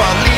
Valía